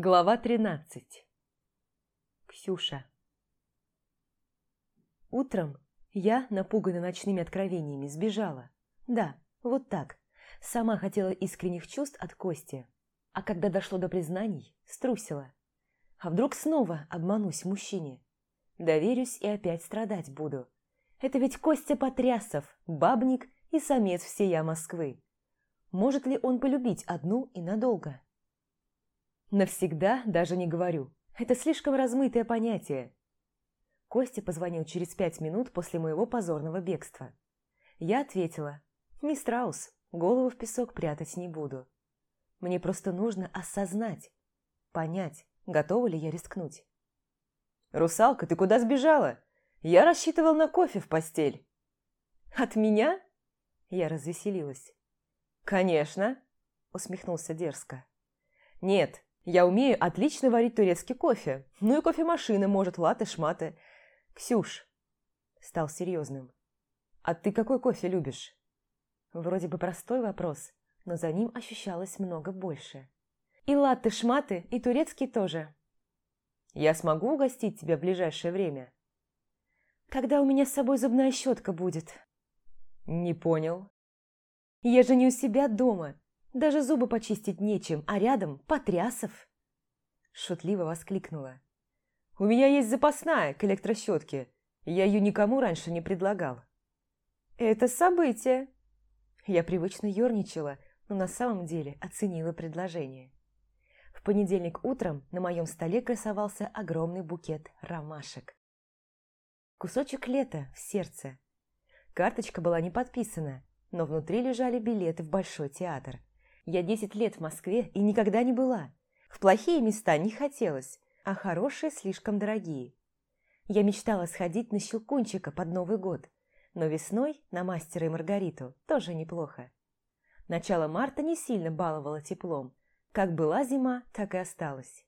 Глава 13 Ксюша Утром я, напуганная ночными откровениями, сбежала. Да, вот так. Сама хотела искренних чувств от Кости. А когда дошло до признаний, струсила. А вдруг снова обманусь мужчине? Доверюсь и опять страдать буду. Это ведь Костя Потрясов, бабник и самец всея Москвы. Может ли он полюбить одну и надолго? Навсегда даже не говорю. Это слишком размытое понятие. Костя позвонил через пять минут после моего позорного бегства. Я ответила, не страус, голову в песок прятать не буду. Мне просто нужно осознать, понять, готова ли я рискнуть. «Русалка, ты куда сбежала? Я рассчитывал на кофе в постель». «От меня?» Я развеселилась. «Конечно», — усмехнулся дерзко. «Нет, я умею отлично варить турецкий кофе. Ну и кофемашина может, латы-шматы. Ксюш, стал серьезным. А ты какой кофе любишь? Вроде бы простой вопрос, но за ним ощущалось много больше. И латте-шматы, и турецкий тоже. Я смогу угостить тебя в ближайшее время? Когда у меня с собой зубная щетка будет? Не понял. Я же не у себя дома. Даже зубы почистить нечем, а рядом Потрясов!» Шутливо воскликнула. «У меня есть запасная к электрощетке. Я ее никому раньше не предлагал». «Это событие!» Я привычно ерничала, но на самом деле оценила предложение. В понедельник утром на моем столе красовался огромный букет ромашек. Кусочек лета в сердце. Карточка была не подписана, но внутри лежали билеты в Большой театр. Я десять лет в Москве и никогда не была. В плохие места не хотелось, а хорошие слишком дорогие. Я мечтала сходить на Щелкунчика под Новый год, но весной на Мастера и Маргариту тоже неплохо. Начало марта не сильно баловало теплом. Как была зима, так и осталась.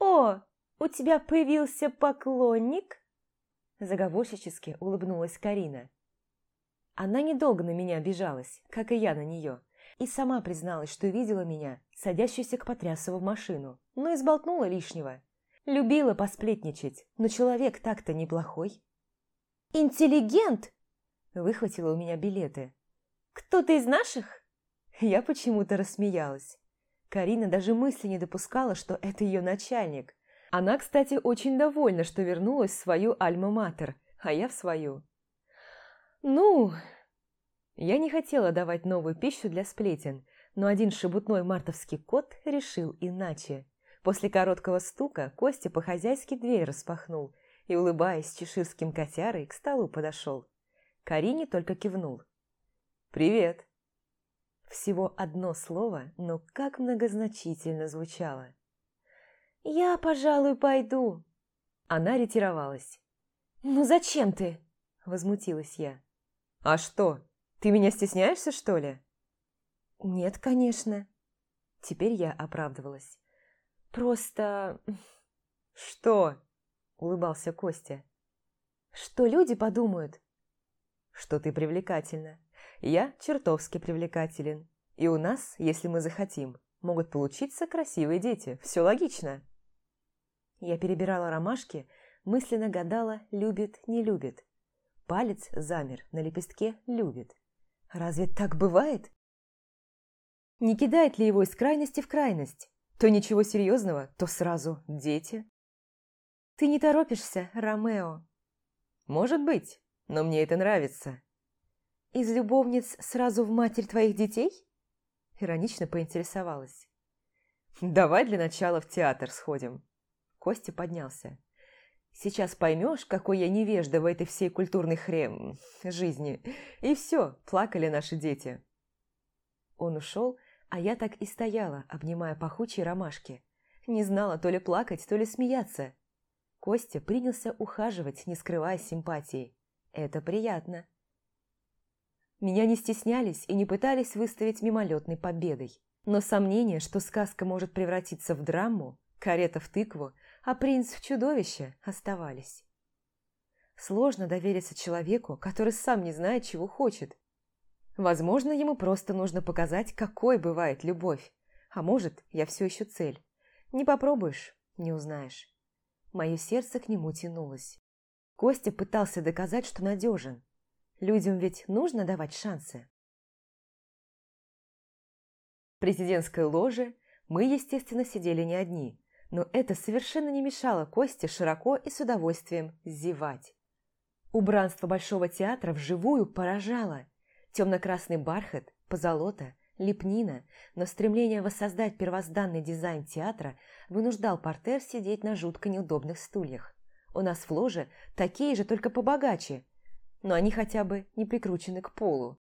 «О, у тебя появился поклонник?» Заговорщически улыбнулась Карина. Она недолго на меня обижалась, как и я на нее и сама призналась, что видела меня, садящуюся к Потрясову в машину, но изболтнула лишнего. Любила посплетничать, но человек так-то неплохой. «Интеллигент!» – выхватила у меня билеты. «Кто-то из наших?» Я почему-то рассмеялась. Карина даже мысли не допускала, что это ее начальник. Она, кстати, очень довольна, что вернулась в свою альма-матер, а я в свою. «Ну, я не хотела давать новую пищу для сплетен, но один шебутной мартовский кот решил иначе. После короткого стука Костя по-хозяйски дверь распахнул и, улыбаясь чеширским котярой, к столу подошел. Карине только кивнул. «Привет!» Всего одно слово, но как многозначительно звучало. «Я, пожалуй, пойду». Она ретировалась. «Ну зачем ты?» – возмутилась я. «А что?» Ты меня стесняешься, что ли?» «Нет, конечно». Теперь я оправдывалась. «Просто...» «Что?» – улыбался Костя. «Что люди подумают?» «Что ты привлекательна. Я чертовски привлекателен. И у нас, если мы захотим, могут получиться красивые дети. Все логично». Я перебирала ромашки, мысленно гадала, любит, не любит. Палец замер на лепестке «любит». Разве так бывает? Не кидает ли его из крайности в крайность? То ничего серьезного, то сразу дети. Ты не торопишься, Ромео? Может быть, но мне это нравится. Из любовниц сразу в матерь твоих детей? Иронично поинтересовалась. Давай для начала в театр сходим. Костя поднялся. Сейчас поймешь, какой я невежда в этой всей культурной хрем... жизни. И все, плакали наши дети. Он ушел, а я так и стояла, обнимая пахучие ромашки. Не знала то ли плакать, то ли смеяться. Костя принялся ухаживать, не скрывая симпатии. Это приятно. Меня не стеснялись и не пытались выставить мимолетной победой. Но сомнение, что сказка может превратиться в драму, карета в тыкву – а принц в чудовище оставались. Сложно довериться человеку, который сам не знает, чего хочет. Возможно, ему просто нужно показать, какой бывает любовь, А может, я все еще цель. Не попробуешь, не узнаешь. Мое сердце к нему тянулось. Костя пытался доказать, что надежен. Людям ведь нужно давать шансы. В президентской ложе мы, естественно, сидели не одни, но это совершенно не мешало Косте широко и с удовольствием зевать. Убранство Большого театра вживую поражало. Темно-красный бархат, позолота, лепнина, но стремление воссоздать первозданный дизайн театра вынуждал портер сидеть на жутко неудобных стульях. У нас в ложе такие же, только побогаче, но они хотя бы не прикручены к полу.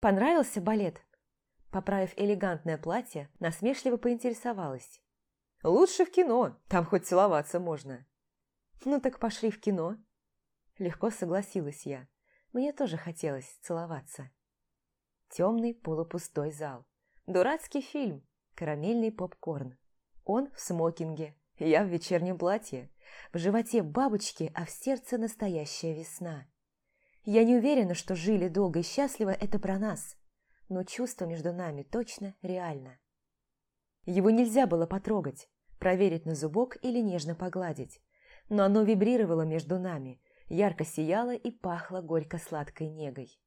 «Понравился балет?» Поправив элегантное платье, насмешливо поинтересовалась. «Лучше в кино, там хоть целоваться можно». «Ну так пошли в кино». Легко согласилась я. Мне тоже хотелось целоваться. Темный полупустой зал. Дурацкий фильм. Карамельный попкорн. Он в смокинге, я в вечернем платье. В животе бабочки, а в сердце настоящая весна. Я не уверена, что жили долго и счастливо это про нас, но чувство между нами точно реально. Его нельзя было потрогать, проверить на зубок или нежно погладить, но оно вибрировало между нами, ярко сияло и пахло горько-сладкой негой.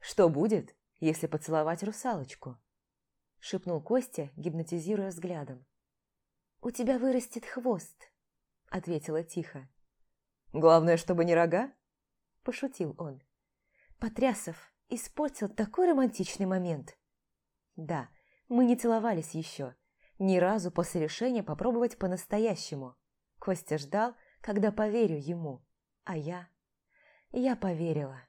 «Что будет, если поцеловать русалочку?» – шепнул Костя, гипнотизируя взглядом. «У тебя вырастет хвост», – ответила тихо. «Главное, чтобы не рога?» – пошутил он. Потрясов испортил такой романтичный момент. Да, мы не целовались еще, ни разу после решения попробовать по-настоящему. Костя ждал, когда поверю ему, а я... Я поверила.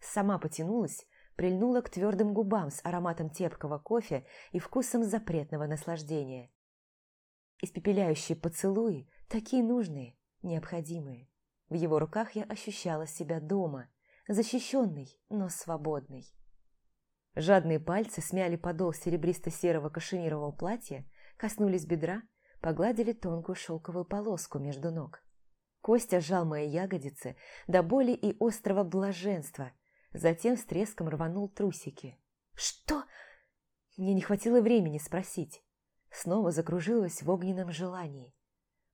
Сама потянулась, прильнула к твердым губам с ароматом тепкого кофе и вкусом запретного наслаждения. Испепеляющие поцелуи, такие нужные, необходимые. В его руках я ощущала себя дома, защищенной, но свободной. Жадные пальцы смяли подол серебристо-серого кашемирового платья, коснулись бедра, погладили тонкую шелковую полоску между ног. Костя сжал мои ягодицы до боли и острого блаженства, Затем с треском рванул трусики. «Что?» Мне не хватило времени спросить. Снова закружилась в огненном желании.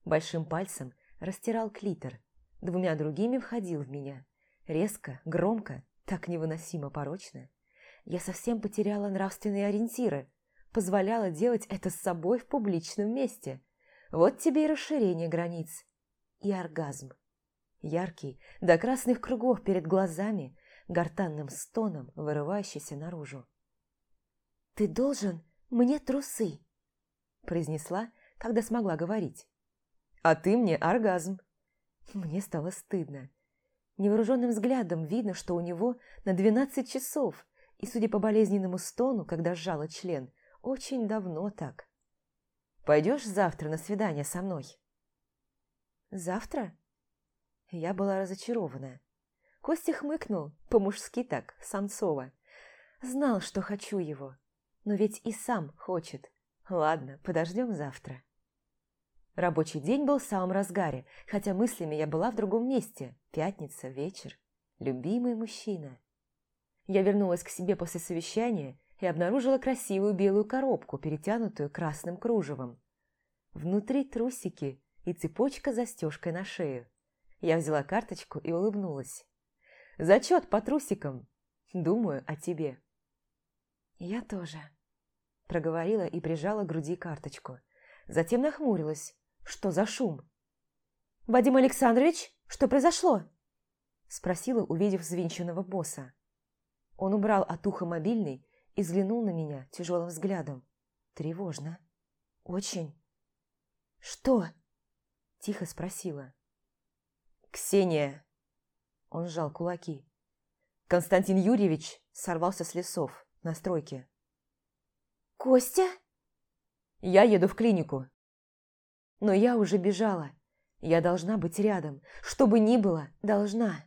Большим пальцем растирал клитор, двумя другими входил в меня. Резко, громко, так невыносимо порочно. Я совсем потеряла нравственные ориентиры, позволяла делать это с собой в публичном месте. Вот тебе и расширение границ. И оргазм. Яркий, до красных кругов перед глазами, гортанным стоном, вырывающийся наружу. «Ты должен мне трусы», – произнесла, когда смогла говорить. «А ты мне оргазм». Мне стало стыдно. Невооруженным взглядом видно, что у него на двенадцать часов, и, судя по болезненному стону, когда сжала член, очень давно так. «Пойдешь завтра на свидание со мной?» «Завтра?» Я была разочарована. Костя хмыкнул, по-мужски так, Санцова. Знал, что хочу его, но ведь и сам хочет. Ладно, подождем завтра. Рабочий день был в самом разгаре, хотя мыслями я была в другом месте. Пятница, вечер. Любимый мужчина. Я вернулась к себе после совещания и обнаружила красивую белую коробку, перетянутую красным кружевом. Внутри трусики и цепочка с застежкой на шею. Я взяла карточку и улыбнулась. Зачет по трусикам. Думаю о тебе». «Я тоже», – проговорила и прижала к груди карточку. Затем нахмурилась. «Что за шум?» «Вадим Александрович, что произошло?» – спросила, увидев взвинченного босса. Он убрал от уха мобильный и взглянул на меня тяжелым взглядом. Тревожно. «Очень». «Что?» – тихо спросила. «Ксения!» Он сжал кулаки. Константин Юрьевич сорвался с лесов на стройке. «Костя?» «Я еду в клинику». «Но я уже бежала. Я должна быть рядом. Что бы ни было, должна».